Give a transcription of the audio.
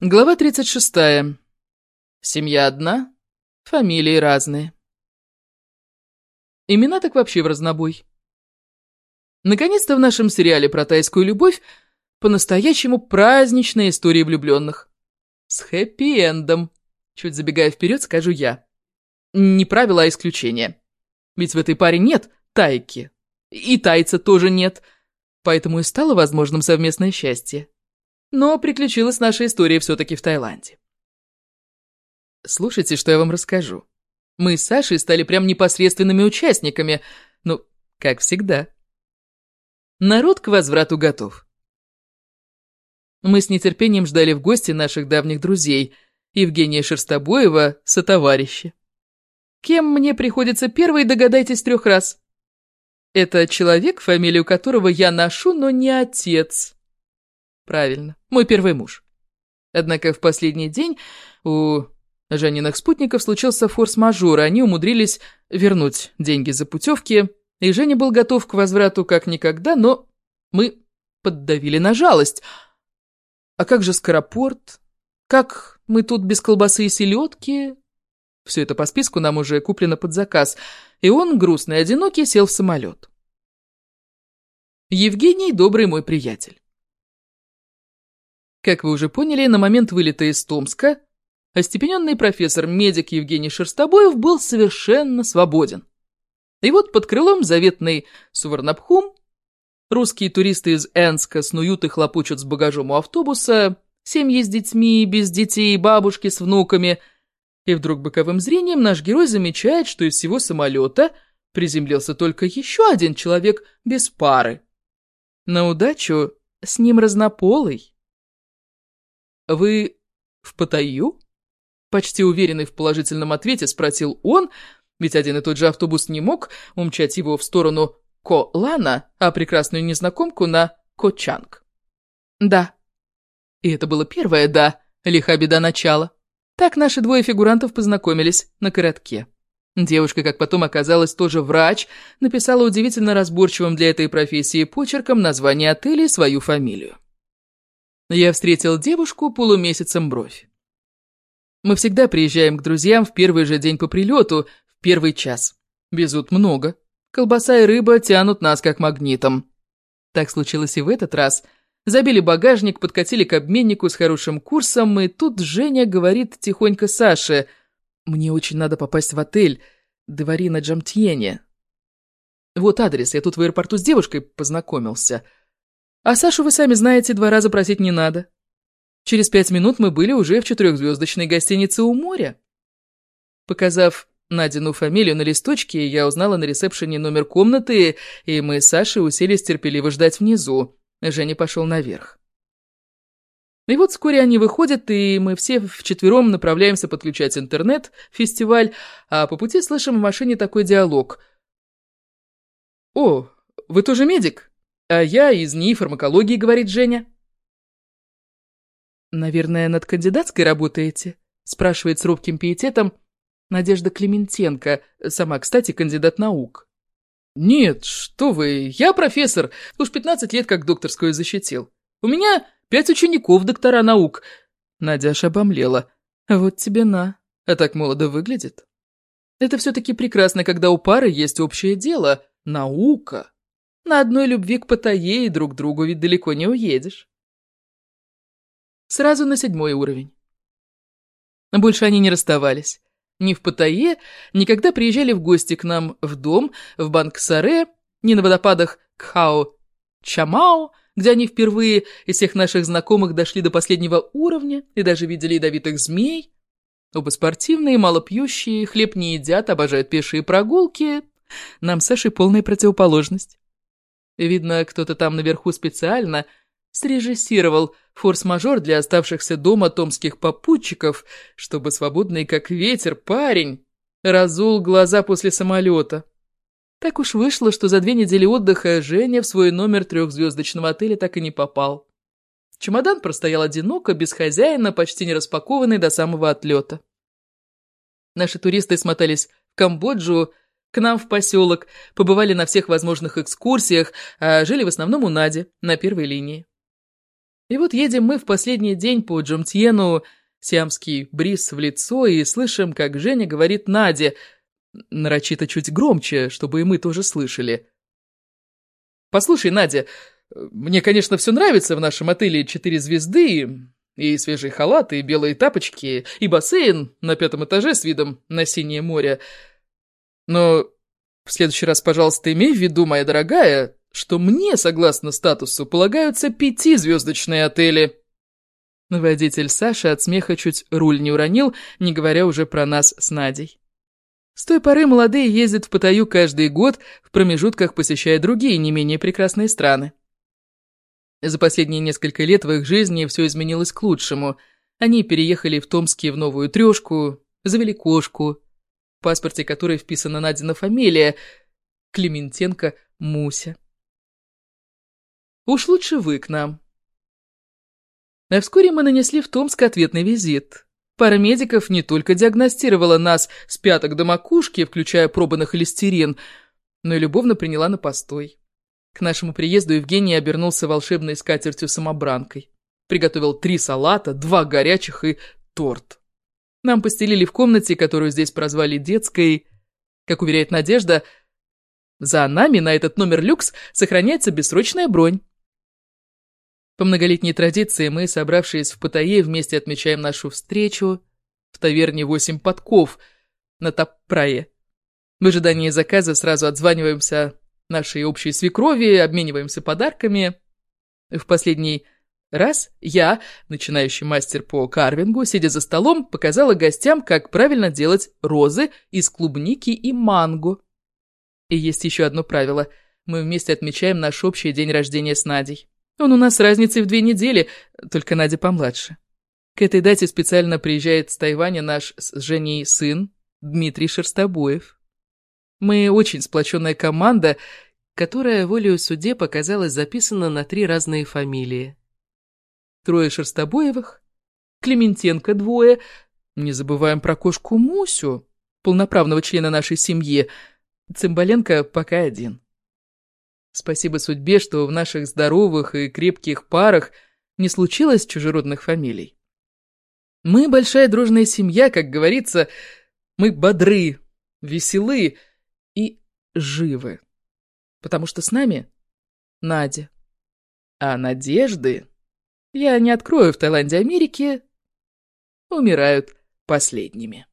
Глава 36. Семья одна, фамилии разные. Имена так вообще в разнобой. Наконец-то в нашем сериале про тайскую любовь по-настоящему праздничная история влюбленных. С хэппи-эндом. Чуть забегая вперед, скажу я. Не правило, а исключение. Ведь в этой паре нет тайки. И тайца тоже нет. Поэтому и стало возможным совместное счастье. Но приключилась наша история все-таки в Таиланде. Слушайте, что я вам расскажу. Мы с Сашей стали прям непосредственными участниками, ну, как всегда. Народ к возврату готов. Мы с нетерпением ждали в гости наших давних друзей, Евгения Шерстобоева, сотоварища. Кем мне приходится первой, догадайтесь трех раз. Это человек, фамилию которого я ношу, но не отец. Правильно, мой первый муж. Однако в последний день у Жениных спутников случился форс-мажор, и они умудрились вернуть деньги за путевки, и Женя был готов к возврату как никогда, но мы поддавили на жалость. А как же скоропорт? Как мы тут без колбасы и селедки? Все это по списку нам уже куплено под заказ, и он, грустный и одинокий, сел в самолет. Евгений – добрый мой приятель. Как вы уже поняли, на момент вылета из Томска остепененный профессор-медик Евгений Шерстобоев был совершенно свободен. И вот под крылом заветный Суварнабхум русские туристы из Энска снуют и хлопочут с багажом у автобуса, семьи с детьми, без детей, бабушки с внуками. И вдруг боковым зрением наш герой замечает, что из всего самолета приземлился только еще один человек без пары. На удачу с ним разнополый. «Вы в Паттайю?» Почти уверенный в положительном ответе спросил он, ведь один и тот же автобус не мог умчать его в сторону Ко-Лана, а прекрасную незнакомку на Ко-Чанг. «Да». И это было первое «да», лиха беда начала. Так наши двое фигурантов познакомились на коротке. Девушка, как потом оказалось, тоже врач, написала удивительно разборчивым для этой профессии почерком название отеля и свою фамилию. Я встретил девушку полумесяцем бровь. Мы всегда приезжаем к друзьям в первый же день по прилету, в первый час. Везут много. Колбаса и рыба тянут нас как магнитом. Так случилось и в этот раз. Забили багажник, подкатили к обменнику с хорошим курсом, и тут Женя говорит тихонько Саше, «Мне очень надо попасть в отель, Девари на Джамтьене». Вот адрес, я тут в аэропорту с девушкой познакомился. А Сашу, вы сами знаете, два раза просить не надо. Через пять минут мы были уже в четырехзвездочной гостинице у моря. Показав Надину фамилию на листочке, я узнала на ресепшене номер комнаты, и мы с Сашей уселись терпеливо ждать внизу. Женя пошел наверх. И вот вскоре они выходят, и мы все вчетвером направляемся подключать интернет, фестиваль, а по пути слышим в машине такой диалог. «О, вы тоже медик?» «А я из НИИ фармакологии», — говорит Женя. «Наверное, над кандидатской работаете?» — спрашивает с робким пиететом Надежда Клементенко, сама, кстати, кандидат наук. «Нет, что вы, я профессор, уж 15 лет как докторскую защитил. У меня пять учеников доктора наук». Надя аж обомлела. «Вот тебе на, а так молодо выглядит». Это все-таки прекрасно, когда у пары есть общее дело — наука. На одной любви к Паттайе и друг другу ведь далеко не уедешь. Сразу на седьмой уровень. Больше они не расставались. Ни в Паттайе, ни когда приезжали в гости к нам в дом, в банк Саре, ни на водопадах Кхао Чамао, где они впервые из всех наших знакомых дошли до последнего уровня и даже видели ядовитых змей. Оба спортивные, малопьющие, хлеб не едят, обожают пешие прогулки. Нам с Сашей полная противоположность. Видно, кто-то там наверху специально срежиссировал форс-мажор для оставшихся дома томских попутчиков, чтобы свободный как ветер парень разул глаза после самолета. Так уж вышло, что за две недели отдыха Женя в свой номер трехзвездочного отеля так и не попал. Чемодан простоял одиноко, без хозяина, почти не распакованный до самого отлета. Наши туристы смотались в Камбоджу, к нам в поселок, побывали на всех возможных экскурсиях, а жили в основном у Нади, на первой линии. И вот едем мы в последний день по Джумтьену, сиамский бриз в лицо, и слышим, как Женя говорит Наде, нарочито чуть громче, чтобы и мы тоже слышали. «Послушай, Надя, мне, конечно, все нравится в нашем отеле четыре звезды, и свежие халаты, и белые тапочки, и бассейн на пятом этаже с видом на синее море. Но в следующий раз, пожалуйста, имей в виду, моя дорогая, что мне, согласно статусу, полагаются пятизвездочные отели». Водитель Саша от смеха чуть руль не уронил, не говоря уже про нас с Надей. С той поры молодые ездят в Паттайю каждый год, в промежутках посещая другие не менее прекрасные страны. За последние несколько лет в их жизни все изменилось к лучшему. Они переехали в Томске в новую трешку, завели кошку, паспорте которой вписана Надина фамилия – Клементенко Муся. Уж лучше вы к нам. А вскоре мы нанесли в Томск ответный визит. Пара медиков не только диагностировала нас с пяток до макушки, включая пробы на холестерин, но и любовно приняла на постой. К нашему приезду Евгений обернулся волшебной скатертью-самобранкой. Приготовил три салата, два горячих и торт. Нам постелили в комнате, которую здесь прозвали детской. Как уверяет Надежда, за нами на этот номер люкс сохраняется бессрочная бронь. По многолетней традиции мы, собравшись в Паттайе, вместе отмечаем нашу встречу в таверне «Восемь подков» на Таппрае. В ожидании заказа сразу отзваниваемся нашей общей свекрови, обмениваемся подарками. В последний раз я, начинающий мастер по карвингу, сидя за столом, показала гостям, как правильно делать розы из клубники и манго. И есть еще одно правило. Мы вместе отмечаем наш общий день рождения с Надей. Он у нас с разницей в две недели, только Надя помладше. К этой дате специально приезжает с Тайваня наш с Женей сын Дмитрий Шерстобоев. Мы очень сплоченная команда, которая волею суде показалась записана на три разные фамилии. Трое Шерстобоевых, Клементенко двое, не забываем про кошку Мусю, полноправного члена нашей семьи, Цымбаленко пока один. Спасибо судьбе, что в наших здоровых и крепких парах не случилось чужеродных фамилий. Мы большая дружная семья, как говорится, мы бодры, веселы и живы. Потому что с нами Надя. А надежды, я не открою в Таиланде Америки, умирают последними.